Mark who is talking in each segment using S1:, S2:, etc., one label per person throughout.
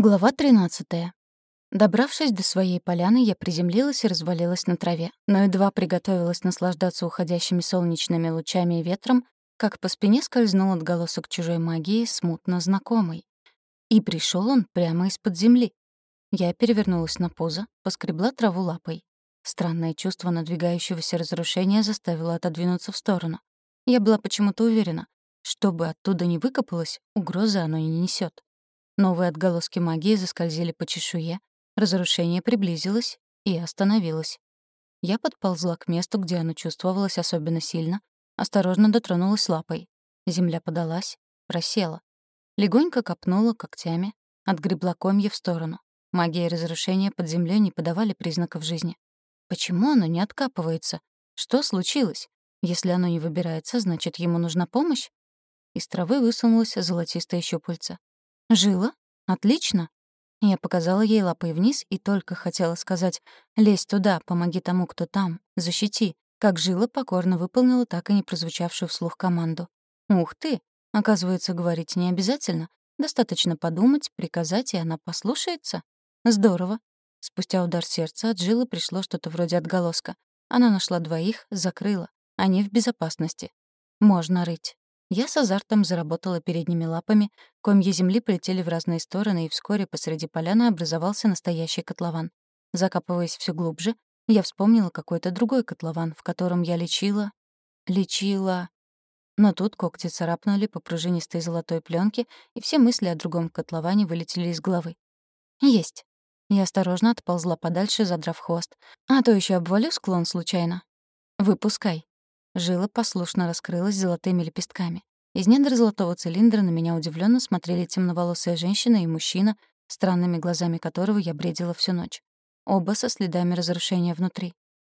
S1: Глава 13. Добравшись до своей поляны, я приземлилась и развалилась на траве, но едва приготовилась наслаждаться уходящими солнечными лучами и ветром, как по спине скользнул отголосок чужой магии, смутно знакомый. И пришел он прямо из-под земли. Я перевернулась на пузо, поскребла траву лапой. Странное чувство надвигающегося разрушения заставило отодвинуться в сторону. Я была почему-то уверена, что бы оттуда ни выкопалось, угрозы оно не несет. Новые отголоски магии заскользили по чешуе, разрушение приблизилось и остановилось. Я подползла к месту, где оно чувствовалось особенно сильно, осторожно дотронулась лапой. Земля подалась, просела. Легонько копнула когтями, отгребла комья в сторону. Магия и разрушение под землей не подавали признаков жизни. Почему оно не откапывается? Что случилось? Если оно не выбирается, значит, ему нужна помощь? Из травы высунулась золотистая щупальца. «Жила? Отлично!» Я показала ей лапой вниз и только хотела сказать «Лезь туда, помоги тому, кто там, защити», как Жила покорно выполнила так и не прозвучавшую вслух команду. «Ух ты! Оказывается, говорить не обязательно. Достаточно подумать, приказать, и она послушается. Здорово!» Спустя удар сердца от Жилы пришло что-то вроде отголоска. Она нашла двоих, закрыла. Они в безопасности. Можно рыть. Я с азартом заработала передними лапами, комья земли полетели в разные стороны, и вскоре посреди поляны образовался настоящий котлован. Закапываясь все глубже, я вспомнила какой-то другой котлован, в котором я лечила... лечила... Но тут когти царапнули по пружинистой золотой пленке, и все мысли о другом котловане вылетели из головы. «Есть». Я осторожно отползла подальше, задрав хвост. «А то еще обвалю склон случайно». «Выпускай». Жила послушно раскрылась золотыми лепестками. Из недр золотого цилиндра на меня удивленно смотрели темноволосая женщина и мужчина, странными глазами которого я бредила всю ночь. Оба со следами разрушения внутри.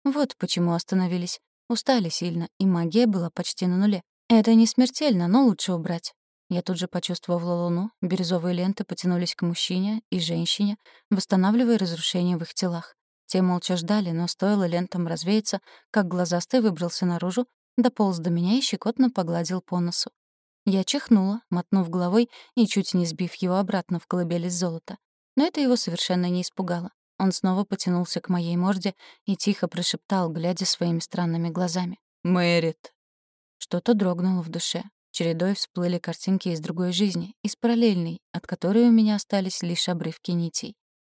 S1: Вот почему остановились. Устали сильно, и магия была почти на нуле. Это не смертельно, но лучше убрать. Я тут же почувствовала луну, бирюзовые ленты потянулись к мужчине и женщине, восстанавливая разрушения в их телах. Те молча ждали, но стоило лентам развеяться, как глазастый выбрался наружу, дополз до меня и щекотно погладил по носу. Я чихнула, мотнув головой и чуть не сбив его обратно в колыбель из золота. Но это его совершенно не испугало. Он снова потянулся к моей морде и тихо прошептал, глядя своими странными глазами. «Мэрит!» Что-то дрогнуло в душе. Чередой всплыли картинки из другой жизни, из параллельной, от которой у меня остались лишь обрывки нитей.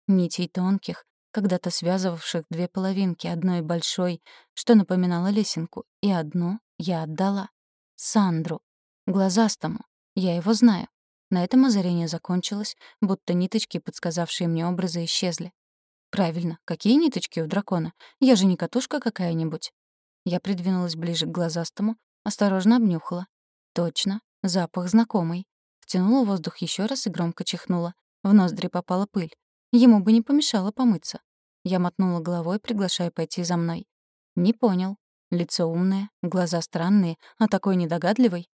S1: Нитей тонких, когда-то связывавших две половинки одной большой, что напоминало лесенку, и одну я отдала. Сандру. Глазастому. Я его знаю. На этом озарение закончилось, будто ниточки, подсказавшие мне образы, исчезли. Правильно, какие ниточки у дракона? Я же не катушка какая-нибудь. Я придвинулась ближе к глазастому, осторожно обнюхала. Точно, запах знакомый. Втянула воздух еще раз и громко чихнула. В ноздри попала пыль. Ему бы не помешало помыться. Я мотнула головой, приглашая пойти за мной. Не понял. Лицо умное, глаза странные, а такой недогадливый.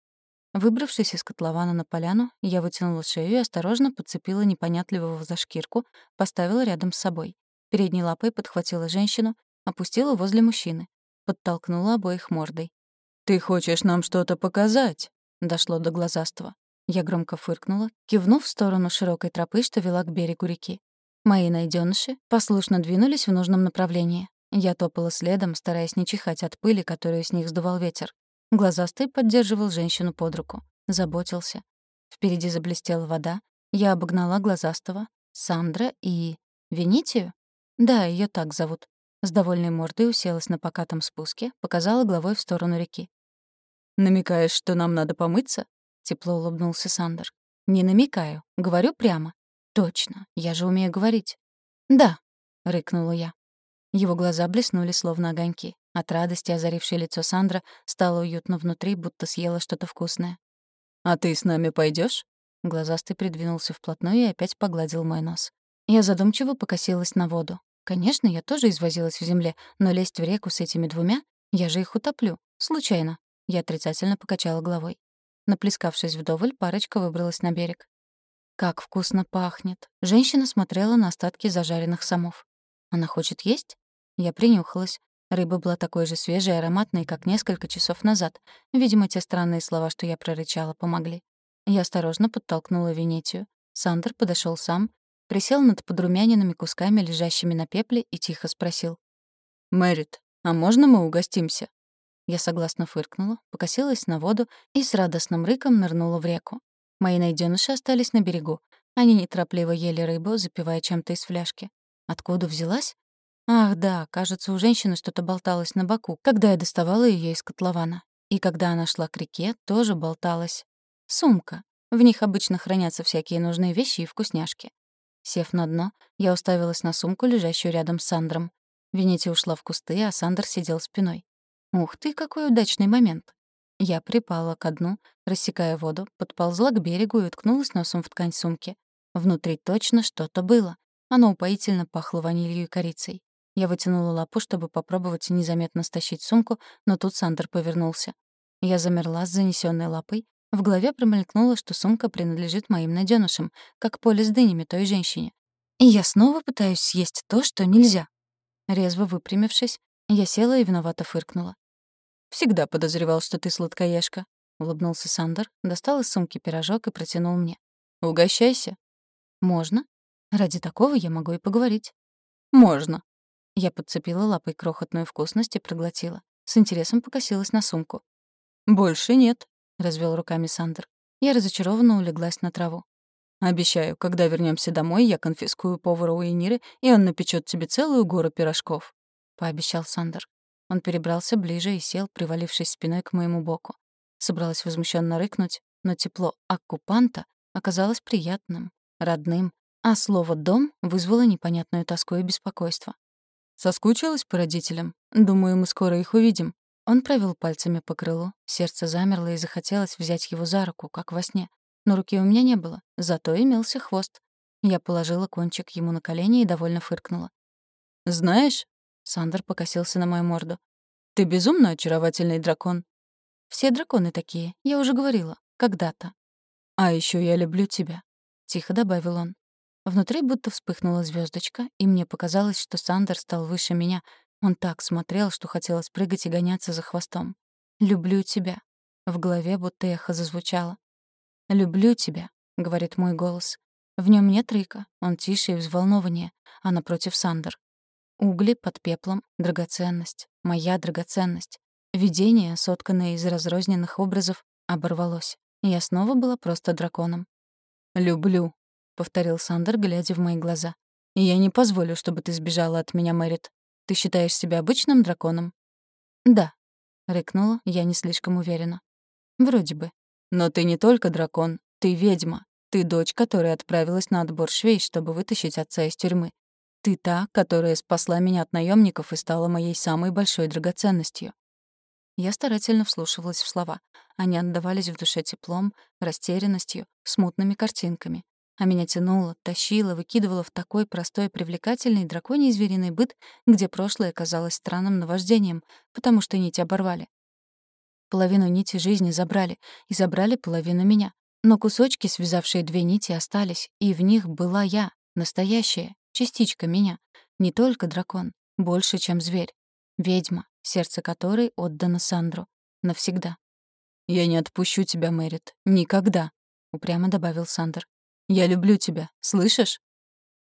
S1: Выбравшись из котлована на поляну, я вытянула шею и осторожно подцепила непонятливого за шкирку, поставила рядом с собой. Передней лапой подхватила женщину, опустила возле мужчины. Подтолкнула обоих мордой. «Ты хочешь нам что-то показать?» — дошло до глазастого. Я громко фыркнула, кивнув в сторону широкой тропы, что вела к берегу реки. Мои найденыши послушно двинулись в нужном направлении. Я топала следом, стараясь не чихать от пыли, которую с них сдувал ветер. Глазастый поддерживал женщину под руку. Заботился. Впереди заблестела вода. Я обогнала глазастого, Сандра и... Венитию? Да, ее так зовут. С довольной мордой уселась на покатом спуске, показала головой в сторону реки. «Намекаешь, что нам надо помыться?» — тепло улыбнулся Сандер. «Не намекаю. Говорю прямо. Точно, я же умею говорить. Да, рыкнула я. Его глаза блеснули словно огоньки. От радости озарившее лицо Сандра стало уютно внутри, будто съела что-то вкусное. А ты с нами пойдешь? Глазастый придвинулся вплотную и опять погладил мой нос. Я задумчиво покосилась на воду. Конечно, я тоже извозилась в земле, но лезть в реку с этими двумя, я же их утоплю. Случайно. Я отрицательно покачала головой. Наплескавшись вдоволь, парочка выбралась на берег. Как вкусно пахнет. Женщина смотрела на остатки зажаренных самов. Она хочет есть? Я принюхалась. Рыба была такой же свежей и ароматной, как несколько часов назад. Видимо, те странные слова, что я прорычала, помогли. Я осторожно подтолкнула Венетию. Сандер подошел сам, присел над подрумяненными кусками, лежащими на пепле, и тихо спросил. «Мэрит, а можно мы угостимся?» Я согласно фыркнула, покосилась на воду и с радостным рыком нырнула в реку. Мои найденыши остались на берегу. Они неторопливо ели рыбу, запивая чем-то из фляжки. Откуда взялась? Ах, да, кажется, у женщины что-то болталось на боку, когда я доставала ее из котлована. И когда она шла к реке, тоже болталась. Сумка. В них обычно хранятся всякие нужные вещи и вкусняшки. Сев на дно, я уставилась на сумку, лежащую рядом с Сандром. Венетия ушла в кусты, а Сандер сидел спиной. Ух ты, какой удачный момент. Я припала ко дну, рассекая воду, подползла к берегу и уткнулась носом в ткань сумки. Внутри точно что-то было. Оно упоительно пахло ванилью и корицей. Я вытянула лапу, чтобы попробовать незаметно стащить сумку, но тут Сандер повернулся. Я замерла с занесенной лапой. В голове промелькнуло, что сумка принадлежит моим надёнышам, как поле с дынями той женщине. И я снова пытаюсь съесть то, что нельзя. Резво выпрямившись, я села и виновато фыркнула. «Всегда подозревал, что ты сладкоежка», — улыбнулся Сандер, достал из сумки пирожок и протянул мне. «Угощайся». «Можно? Ради такого я могу и поговорить». «Можно». Я подцепила лапой крохотную вкусность и проглотила. С интересом покосилась на сумку. «Больше нет», — развел руками Сандер. Я разочарованно улеглась на траву. «Обещаю, когда вернемся домой, я конфискую повара у Эниры, и он напечет тебе целую гору пирожков», — пообещал Сандер. Он перебрался ближе и сел, привалившись спиной к моему боку. Собралась возмущенно рыкнуть, но тепло оккупанта оказалось приятным, родным, а слово «дом» вызвало непонятную тоску и беспокойство. «Соскучилась по родителям? Думаю, мы скоро их увидим». Он провел пальцами по крылу, сердце замерло и захотелось взять его за руку, как во сне. Но руки у меня не было, зато имелся хвост. Я положила кончик ему на колени и довольно фыркнула. «Знаешь, Сандер покосился на мою морду. «Ты безумно очаровательный дракон». «Все драконы такие, я уже говорила. Когда-то». «А еще я люблю тебя», — тихо добавил он. Внутри будто вспыхнула звездочка, и мне показалось, что Сандер стал выше меня. Он так смотрел, что хотелось прыгать и гоняться за хвостом. «Люблю тебя». В голове будто эхо зазвучало. «Люблю тебя», — говорит мой голос. В нем нет рыка, он тише и взволнованнее, а напротив Сандер. Угли под пеплом — драгоценность, моя драгоценность. Видение, сотканное из разрозненных образов, оборвалось. Я снова была просто драконом. «Люблю», — повторил Сандер, глядя в мои глаза. «И я не позволю, чтобы ты сбежала от меня, Мэрит. Ты считаешь себя обычным драконом?» «Да», — рыкнула, я не слишком уверена. «Вроде бы. Но ты не только дракон, ты ведьма. Ты дочь, которая отправилась на отбор швей, чтобы вытащить отца из тюрьмы. Ты та, которая спасла меня от наемников и стала моей самой большой драгоценностью. Я старательно вслушивалась в слова. Они отдавались в душе теплом, растерянностью, смутными картинками. А меня тянуло, тащило, выкидывало в такой простой, привлекательный драконий звериный быт, где прошлое казалось странным наваждением, потому что нити оборвали. Половину нити жизни забрали, и забрали половину меня. Но кусочки, связавшие две нити, остались, и в них была я, настоящая, Частичка меня. Не только дракон, больше, чем зверь. Ведьма, сердце которой отдано Сандру. Навсегда. «Я не отпущу тебя, Мэрит. Никогда», — упрямо добавил Сандер. «Я люблю тебя. Слышишь?»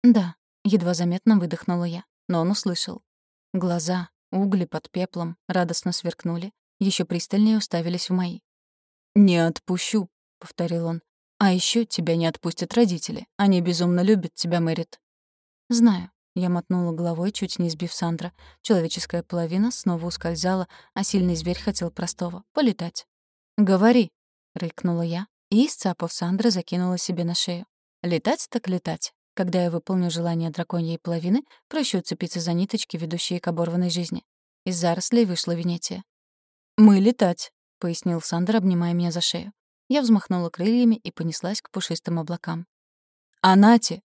S1: «Да», — едва заметно выдохнула я, но он услышал. Глаза, угли под пеплом, радостно сверкнули, еще пристальнее уставились в мои. «Не отпущу», — повторил он. «А еще тебя не отпустят родители. Они безумно любят тебя, Мэрит. «Знаю». Я мотнула головой, чуть не сбив Сандра. Человеческая половина снова ускользала, а сильный зверь хотел простого — полетать. «Говори», — рыкнула я, и, сцапав Сандра, закинула себе на шею. «Летать так летать. Когда я выполню желание драконьей половины, проще уцепиться за ниточки, ведущие к оборванной жизни». Из зарослей вышла Венетия. «Мы летать», — пояснил Сандер, обнимая меня за шею. Я взмахнула крыльями и понеслась к пушистым облакам. «Анати!»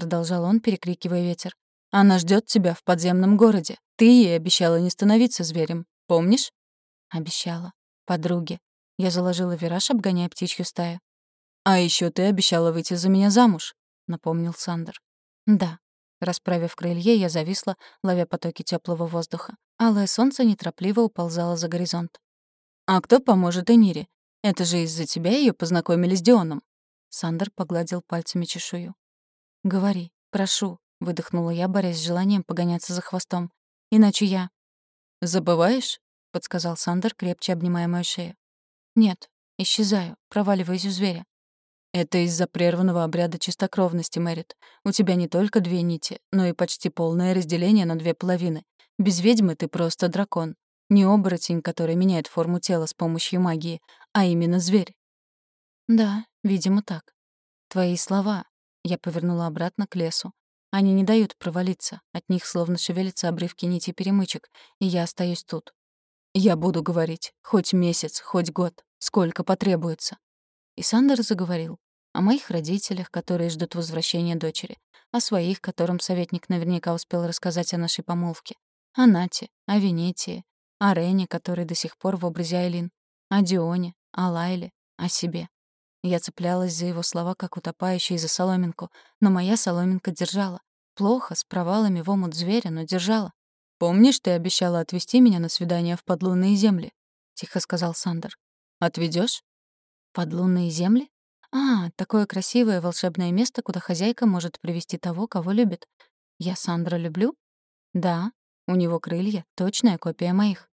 S1: Продолжал он, перекрикивая ветер. Она ждет тебя в подземном городе. Ты ей обещала не становиться зверем. Помнишь? Обещала. Подруге. Я заложила вираж, обгоняя птичью стаю. А еще ты обещала выйти за меня замуж, напомнил Сандер. Да. Расправив крылья, я зависла, ловя потоки теплого воздуха. Алое солнце неторопливо уползало за горизонт. «А кто поможет Энире? Это же из-за тебя ее познакомили с Дионом». Сандер погладил пальцами чешую. «Говори, прошу», — выдохнула я, борясь с желанием погоняться за хвостом. «Иначе я...»
S2: «Забываешь?»
S1: — подсказал Сандер, крепче обнимая мою шею. «Нет, исчезаю, проваливаюсь в зверя».
S2: «Это из-за прерванного обряда чистокровности, Мэрит. У тебя не только две нити, но и почти полное разделение на две половины. Без ведьмы ты просто дракон. Не оборотень, который меняет форму тела с помощью магии, а именно зверь».
S1: «Да, видимо, так. Твои слова». Я повернула обратно к лесу. Они не дают провалиться. От них словно шевелятся обрывки нити перемычек, и я остаюсь тут.
S2: Я буду говорить. Хоть месяц, хоть год. Сколько потребуется.
S1: И Сандер заговорил. О моих родителях, которые ждут возвращения дочери. О своих, которым советник наверняка успел рассказать о нашей помолвке. О Нате, о Венетии, о Рене, который до сих пор в образе Айлин. О Дионе, о Лайле, о себе. Я цеплялась за его слова, как утопающий за соломинку, но моя соломинка держала. Плохо, с провалами в омут зверя, но держала.
S2: «Помнишь, ты обещала отвезти меня на свидание в подлунные земли?» — тихо сказал Сандер. Отведешь?
S1: «Подлунные земли? А, такое красивое волшебное место, куда хозяйка может привести того, кого любит. Я Сандра люблю? Да, у него крылья, точная копия моих.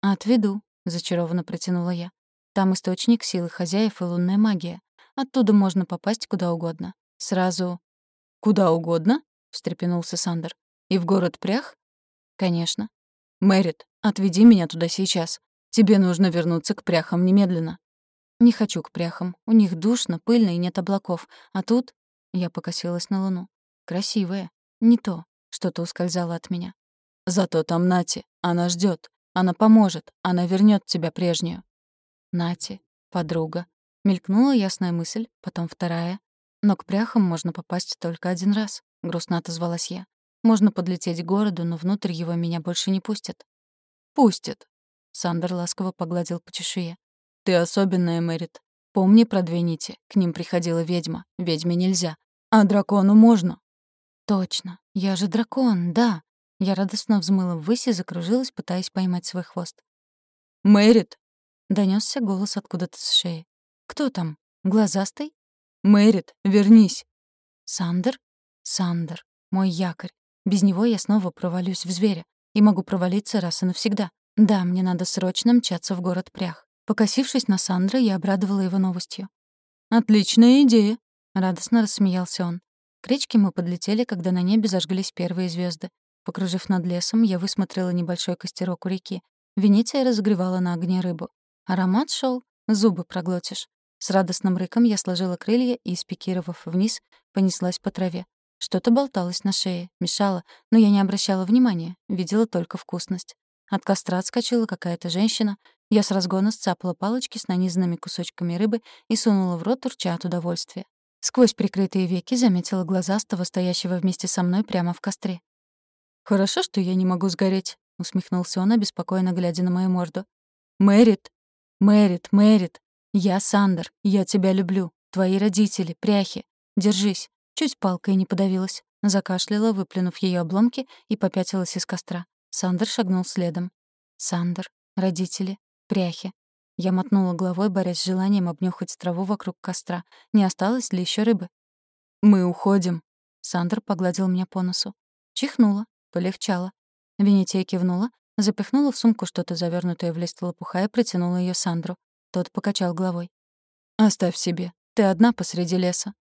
S1: Отведу, зачарованно протянула я. Там источник силы хозяев и лунная магия. Оттуда можно попасть куда угодно. Сразу...
S2: «Куда угодно?» — встрепенулся Сандер. «И в город Прях?»
S1: «Конечно».
S2: «Мэрит, отведи меня туда сейчас. Тебе нужно вернуться к Пряхам немедленно».
S1: «Не хочу к Пряхам. У них душно, пыльно и нет облаков. А тут...» Я покосилась на луну. «Красивая. Не то. Что-то ускользало от меня».
S2: «Зато там Нати. Она ждет. Она поможет. Она вернет тебя прежнюю».
S1: Нати. Подруга. Мелькнула ясная мысль, потом вторая. Но к Пряхам можно попасть только один раз. Грустно отозвалась я. Можно подлететь к городу, но внутрь его меня больше не пустят.
S2: «Пустят».
S1: Сандер ласково погладил по чешуе.
S2: «Ты особенная, Мэрит. Помни про две нити. К ним приходила ведьма. Ведьме нельзя. А дракону можно».
S1: «Точно. Я же дракон, да». Я радостно взмыла ввысь и закружилась, пытаясь поймать свой хвост.
S2: «Мэрит!»
S1: — донёсся голос откуда-то с шеи. «Кто там? Глазастый?»
S2: «Мэрит, вернись!»
S1: «Сандер? Сандер. Мой якорь. Без него я снова провалюсь в зверя. И могу провалиться раз и навсегда. Да, мне надо срочно мчаться в город Прях. Покосившись на Сандра, я обрадовала его новостью.
S2: «Отличная идея!»
S1: — радостно рассмеялся он. К речке мы подлетели, когда на небе зажглись первые звезды. Покружив над лесом, я высмотрела небольшой костерок у реки. Венеция разогревала на огне рыбу. Аромат шел, зубы проглотишь. С радостным рыком я сложила крылья и, спикировав вниз, понеслась по траве. Что-то болталось на шее, мешало, но я не обращала внимания, видела только вкусность. От костра отскочила какая-то женщина. Я с разгона сцапала палочки с нанизанными кусочками рыбы и сунула в рот, урча от удовольствия. Сквозь прикрытые веки заметила глазастого, стоящего вместе со мной прямо в костре.
S2: «Хорошо, что я не могу сгореть», — усмехнулся он, обеспокоенно глядя на мою морду. «Мэрит! Мэрит, Мэрит! Я Сандер, я тебя люблю. Твои родители, пряхи. Держись. Чуть палкой не подавилась. Закашляла, выплюнув ее обломки, и попятилась из костра. Сандер шагнул следом. Сандер, родители, пряхи. Я мотнула головой, борясь с желанием обнюхать траву вокруг костра. Не осталось ли еще рыбы? «Мы уходим». Сандер погладил меня по носу. Чихнула, полегчало. Венетия кивнула, запихнула в сумку что-то завернутое в лист лопуха и протянула ее Сандру. Тот покачал головой. «Оставь себе. Ты одна посреди леса.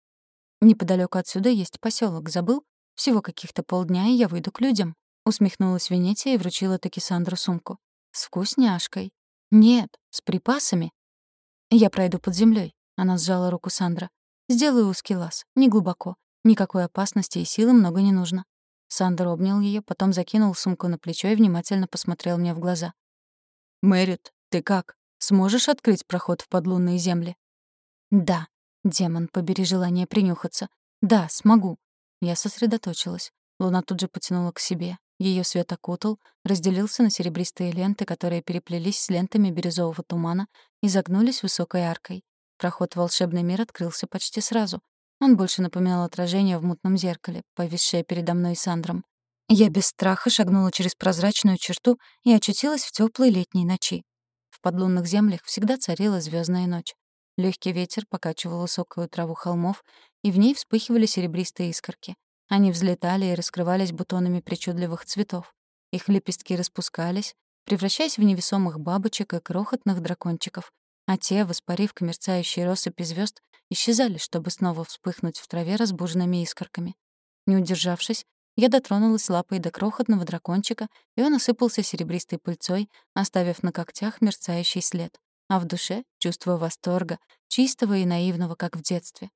S2: Неподалеку отсюда есть поселок, забыл? Всего каких-то полдня, и я выйду к людям. Усмехнулась Венетия и вручила таки Сандру сумку. С вкусняшкой. Нет, с припасами. Я пройду под землей. Она сжала руку Сандра. Сделаю узкий лаз, не глубоко. Никакой опасности и силы много не нужно. Сандер обнял ее, потом закинул сумку на плечо и внимательно посмотрел мне в глаза. «Мэрит, ты как? Сможешь открыть проход в подлунные земли?» «Да», Демон, побери желание принюхаться. Да, смогу. Я сосредоточилась. Луна тут же потянула к себе. Ее свет окутал, разделился на серебристые ленты, которые переплелись с лентами бирюзового тумана и загнулись высокой аркой. Проход в волшебный мир открылся почти сразу. Он больше напоминал отражение в мутном зеркале, повисшее передо мной Сандром. Я без страха шагнула через прозрачную черту и очутилась в теплой летней ночи. В подлунных землях всегда царила звездная ночь. Легкий ветер покачивал высокую траву холмов,
S1: и в ней вспыхивали серебристые искорки. Они взлетали и раскрывались бутонами причудливых цветов. Их лепестки распускались, превращаясь в невесомых бабочек и крохотных дракончиков, а те, воспарив к мерцающей россыпи звезд, исчезали, чтобы снова вспыхнуть в траве разбуженными искорками. Не удержавшись, я дотронулась лапой до крохотного дракончика, и он осыпался серебристой пыльцой, оставив на когтях мерцающий след, а в душе — чувство восторга, чистого и наивного, как в детстве.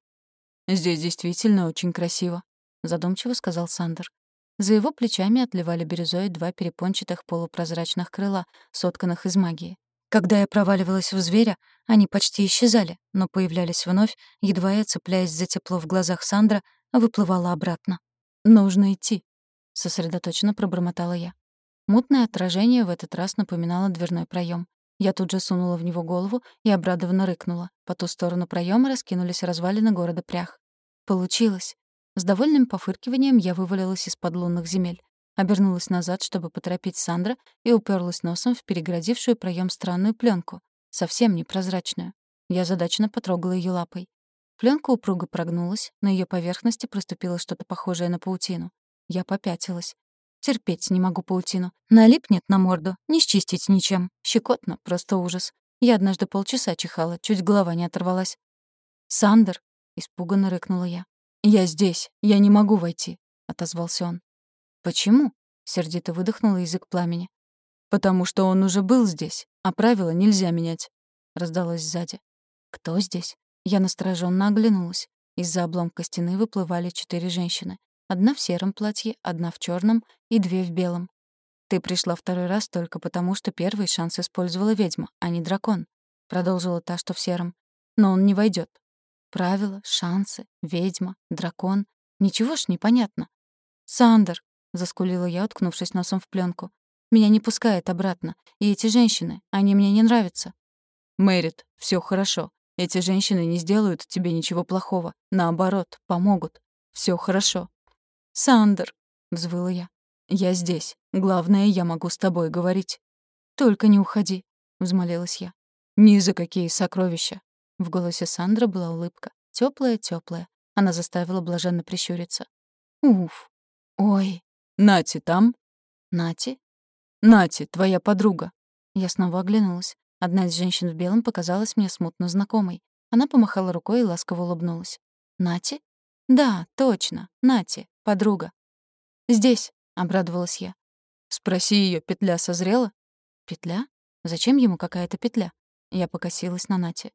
S1: «Здесь действительно очень красиво», — задумчиво сказал Сандер. За его плечами отливали бирюзой два перепончатых полупрозрачных крыла, сотканных из магии. Когда я проваливалась в зверя, они почти исчезали, но появлялись вновь, едва я, цепляясь за тепло в глазах Сандра, выплывала обратно. «Нужно идти», — сосредоточенно пробормотала я. Мутное отражение в этот раз напоминало дверной проем. Я тут же сунула в него голову и обрадованно рыкнула. По ту сторону проема раскинулись развалины города Прях. Получилось. С довольным пофыркиванием я вывалилась из-под лунных земель. Обернулась назад, чтобы поторопить Сандра, и уперлась носом в перегородившую проем странную пленку, совсем непрозрачную. Я задачно потрогала ее лапой. Пленка упруго прогнулась, на ее поверхности проступило что-то похожее на паутину. Я попятилась. Терпеть не могу паутину. Налипнет на морду, не счистить ничем. Щекотно, просто ужас. Я однажды полчаса чихала, чуть голова не оторвалась. «Сандер!» — испуганно рыкнула я. «Я здесь, я не могу войти», — отозвался он. «Почему?» — сердито выдохнула язык пламени. «Потому что он уже был здесь, а правила нельзя менять», — раздалось сзади. «Кто здесь?» Я настороженно оглянулась. Из-за обломка стены выплывали четыре женщины. Одна в сером платье, одна в черном и две в белом. «Ты пришла второй раз только потому, что первый шанс использовала ведьма, а не дракон», — продолжила та, что в сером. «Но он не войдет. Правила, шансы, ведьма, дракон. Ничего ж непонятно. «Сандер», — заскулила я, уткнувшись носом в пленку. «Меня не пускает обратно. И эти женщины, они мне не нравятся». «Мэрит, все хорошо. Эти женщины не сделают тебе ничего плохого. Наоборот, помогут. Все хорошо. «Сандер», — взвыла я. «Я здесь. Главное, я могу с тобой говорить». «Только не уходи», — взмолилась я. «Ни за какие сокровища». В голосе Сандра была улыбка. Тёплая-тёплая. Она заставила блаженно прищуриться. «Уф. Ой. Нати там?» «Нати?» «Нати, твоя подруга». Я снова оглянулась. Одна из женщин в белом показалась мне смутно знакомой. Она помахала рукой и ласково улыбнулась. «Нати?» «Да, точно, Нати, подруга». «Здесь», — обрадовалась я. «Спроси ее, петля созрела?» «Петля? Зачем ему какая-то петля?» Я покосилась на Нати.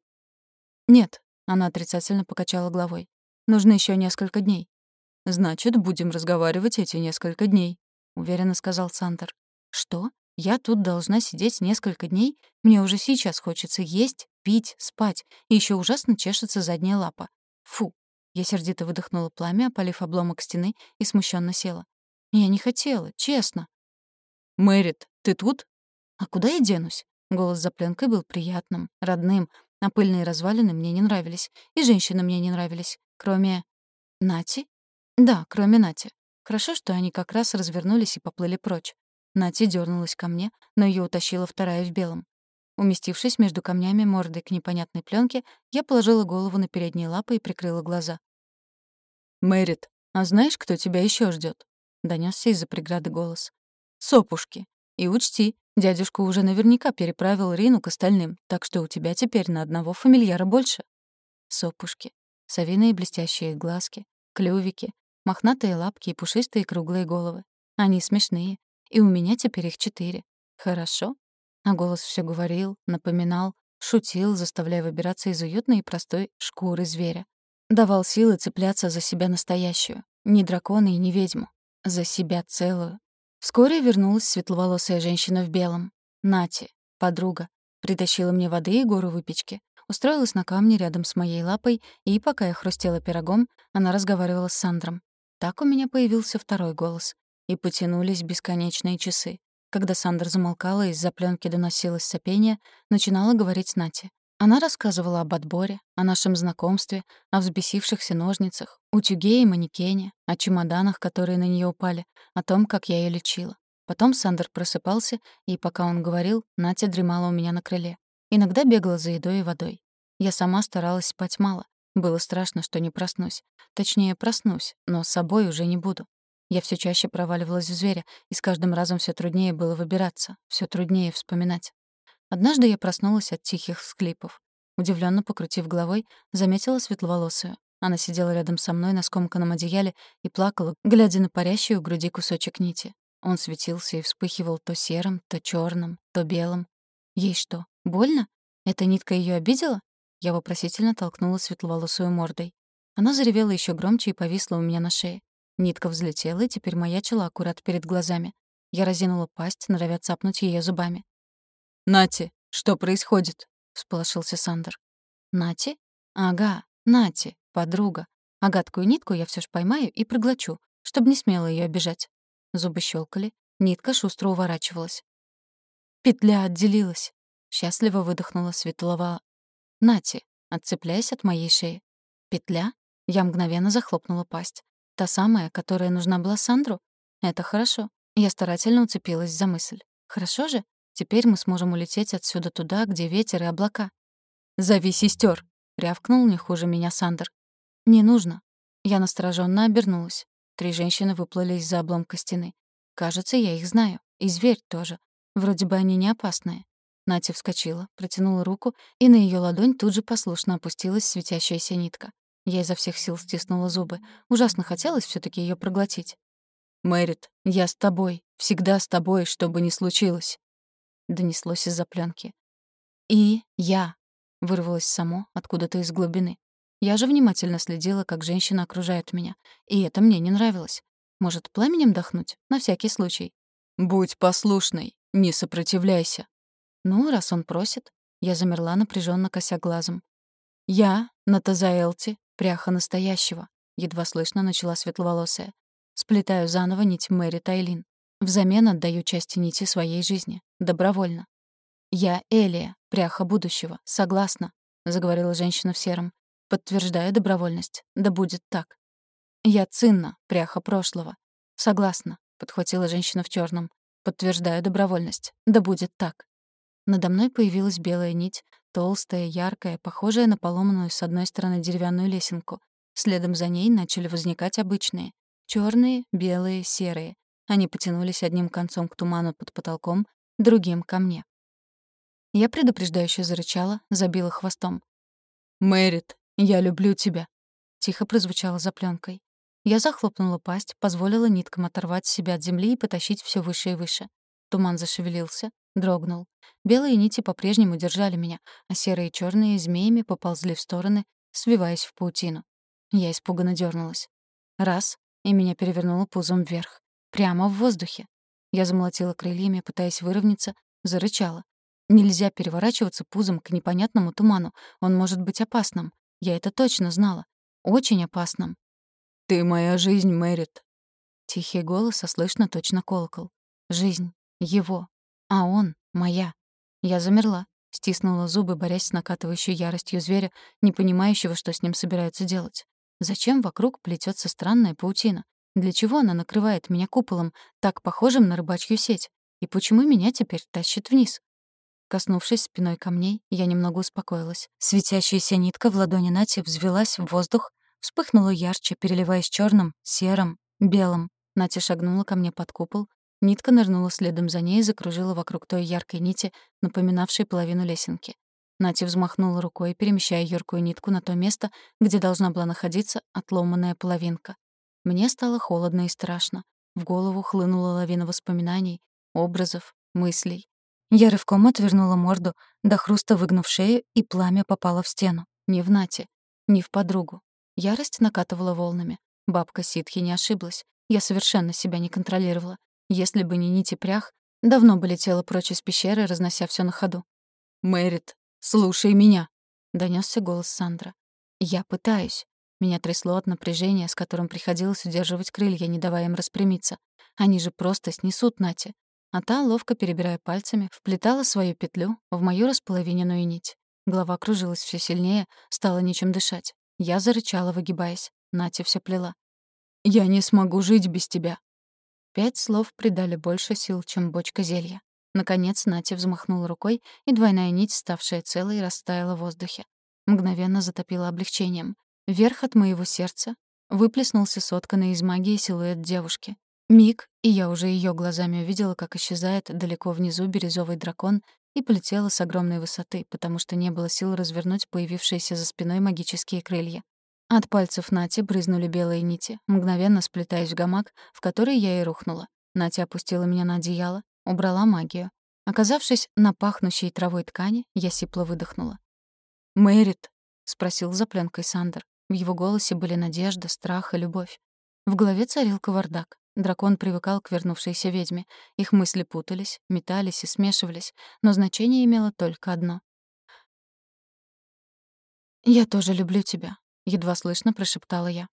S1: «Нет», — она отрицательно покачала головой. «Нужно еще несколько дней». «Значит, будем разговаривать эти несколько дней», — уверенно сказал Сантер. «Что? Я тут должна сидеть несколько дней, мне уже сейчас хочется есть, пить, спать, и еще ужасно чешется задняя лапа. Фу. Я сердито выдохнула пламя, опалив обломок стены, и смущенно села. Я не хотела, честно. «Мэрит, ты тут?» «А куда я денусь?» Голос за пленкой был приятным, родным, а пыльные развалины мне не нравились, и женщины мне не нравились, кроме... Нати? Да, кроме Нати. Хорошо, что они как раз развернулись и поплыли прочь. Нати дернулась ко мне, но ее утащила вторая в белом. Уместившись между камнями мордой к непонятной пленке, я положила голову на передние лапы и прикрыла глаза. «Мэрит, а знаешь, кто тебя еще ждет? донесся из-за преграды голос. «Сопушки. И учти, дядюшка уже наверняка переправил Рину к остальным, так что у тебя теперь на одного фамильяра больше». Сопушки. Совиные блестящие глазки, клювики, мохнатые лапки и пушистые круглые головы. Они смешные, и у меня теперь их четыре. Хорошо? А голос все говорил, напоминал, шутил, заставляя выбираться из уютной и простой шкуры зверя. Давал силы цепляться за себя настоящую. Не дракона и не ведьму. За себя целую. Вскоре вернулась светловолосая женщина в белом. Нати, подруга. Притащила мне воды и гору выпечки. Устроилась на камне рядом с моей лапой, и, пока я хрустела пирогом, она разговаривала с Сандром. Так у меня появился второй голос. И потянулись бесконечные часы. Когда Сандра замолкала, из-за пленки доносилось сопение, начинала говорить Нати. Она рассказывала об отборе, о нашем знакомстве, о взбесившихся ножницах, утюге и манекене, о чемоданах, которые на нее упали, о том, как я ее лечила. Потом Сандер просыпался, и пока он говорил, Натя дремала у меня на крыле. Иногда бегала за едой и водой. Я сама старалась спать мало. Было страшно, что не проснусь. Точнее, проснусь, но с собой уже не буду. Я все чаще проваливалась в зверя, и с каждым разом все труднее было выбираться, все труднее вспоминать. Однажды я проснулась от тихих всклипов. Удивленно покрутив головой, заметила светловолосую. Она сидела рядом со мной на скомканном одеяле и плакала, глядя на парящий у груди кусочек нити. Он светился и вспыхивал то серым, то черным, то белым. Ей что, больно? Эта нитка ее обидела? Я вопросительно толкнула светловолосую мордой. Она заревела еще громче и повисла у меня на шее. Нитка взлетела и теперь маячила аккурат перед глазами. Я разинула пасть, норовя цапнуть ее зубами.
S2: «Нати, что происходит?» — всполошился Сандер.
S1: «Нати? Ага, Нати, подруга. А гадкую нитку я все ж поймаю и проглочу, чтобы не смело ее обижать». Зубы щелкали, нитка шустро уворачивалась. Петля отделилась. Счастливо выдохнула Светлова. «Нати, отцепляясь от моей шеи». «Петля?» Я мгновенно захлопнула пасть. Та самая, которая нужна была Сандру? Это хорошо. Я старательно уцепилась за мысль. Хорошо же? Теперь мы сможем улететь отсюда туда, где ветер и облака.
S2: «Зови сестер, рявкнул не хуже меня Сандер.
S1: «Не нужно». Я настороженно обернулась. Три женщины выплыли из-за обломка стены. Кажется, я их знаю. И зверь тоже. Вроде бы они не опасные. Натя вскочила, протянула руку, и на ее ладонь тут же послушно опустилась светящаяся нитка. Я изо всех сил стиснула зубы. Ужасно хотелось все таки ее проглотить.
S2: «Мэрит, я с тобой. Всегда с тобой, что бы ни случилось».
S1: Донеслось из-за пленки. «И я», — вырвалось само откуда-то из глубины. Я же внимательно следила, как женщина окружает меня. И это мне не нравилось. Может, пламенем дохнуть? На всякий случай.
S2: «Будь послушной, не сопротивляйся».
S1: Ну, раз он просит. Я замерла, напряженно кося глазом.
S2: «Я, Натазаэлти,
S1: пряха настоящего», — едва слышно начала светловолосая. «Сплетаю заново нить Мэри Тайлин. Взамен отдаю части нити своей жизни. Добровольно». «Я Элия, пряха будущего. Согласна», — заговорила женщина в сером. «Подтверждаю добровольность. Да будет так». «Я Цинна, пряха прошлого. Согласна», — подхватила женщина в черном. «Подтверждаю добровольность. Да будет так». Надо мной появилась белая нить, толстая, яркая, похожая на поломанную с одной стороны деревянную лесенку. Следом за ней начали возникать обычные. черные, белые, серые. Они потянулись одним концом к туману под потолком, другим — ко мне. Я предупреждающе зарычала, забила хвостом.
S2: «Мэрит, я люблю тебя», — тихо прозвучало за пленкой.
S1: Я захлопнула пасть, позволила ниткам оторвать себя от земли и потащить все выше и выше. Туман зашевелился, дрогнул. Белые нити по-прежнему держали меня, а серые и черные змеями поползли в стороны, свиваясь в паутину. Я испуганно дернулась. Раз, и меня перевернуло пузом вверх. Прямо в воздухе. Я замолотила крыльями, пытаясь выровняться, зарычала. Нельзя переворачиваться пузом к непонятному туману. Он может быть опасным. Я это точно знала. Очень опасным.
S2: «Ты моя жизнь, Мэрит».
S1: Тихий голос, а слышно точно колокол. Жизнь. Его. А он — моя. Я замерла, стиснула зубы, борясь с накатывающей яростью зверя, не понимающего, что с ним собираются делать. Зачем вокруг плетется странная паутина? Для чего она накрывает меня куполом, так похожим на рыбачью сеть? И почему меня теперь тащит вниз? Коснувшись спиной камней, я немного успокоилась. Светящаяся нитка в ладони Нати взвелась в воздух, вспыхнула ярче, переливаясь черным, серым, белым. Натя шагнула ко мне под купол, Нитка нырнула следом за ней и закружила вокруг той яркой нити, напоминавшей половину лесенки. Нати взмахнула рукой, перемещая юркую нитку на то место, где должна была находиться отломанная половинка. Мне стало холодно и страшно. В голову хлынула лавина воспоминаний, образов, мыслей. Я рывком отвернула морду, до хруста выгнув шею, и пламя попало в стену. Не в Нате, не в подругу. Ярость накатывала волнами. Бабка ситхи не ошиблась. Я совершенно себя не контролировала. Если бы не нити прях, давно бы летела прочь из пещеры, разнося все на ходу.
S2: «Мэрит, слушай меня!»
S1: — донесся голос Сандра. «Я пытаюсь». Меня трясло от напряжения, с которым приходилось удерживать крылья, не давая им распрямиться. Они же просто снесут Нати. А та, ловко перебирая пальцами, вплетала свою петлю в мою располовиненную нить. Голова кружилась все сильнее, стало нечем дышать. Я зарычала, выгибаясь. Натя все плела.
S2: «Я не смогу жить без тебя.
S1: Пять слов придали больше сил, чем бочка зелья. Наконец Натя взмахнула рукой, и двойная нить, ставшая целой, растаяла в воздухе. Мгновенно затопила облегчением. Вверх от моего сердца выплеснулся сотканный из магии силуэт девушки. Миг, и я уже ее глазами увидела, как исчезает далеко внизу бирюзовый дракон и полетела с огромной высоты, потому что не было сил развернуть появившиеся за спиной магические крылья. От пальцев Нати брызнули белые нити, мгновенно сплетаясь в гамак, в который я и рухнула. Натя опустила меня на одеяло, убрала магию. Оказавшись на пахнущей травой ткани, я сипло выдохнула.
S2: «Мэрит?»
S1: — спросил за пленкой Сандер. В его голосе были надежда, страх и любовь. В голове царил кавардак. Дракон привыкал к вернувшейся ведьме. Их мысли путались, метались и смешивались, но значение имело только одно. «Я тоже люблю тебя», — едва слышно прошептала я.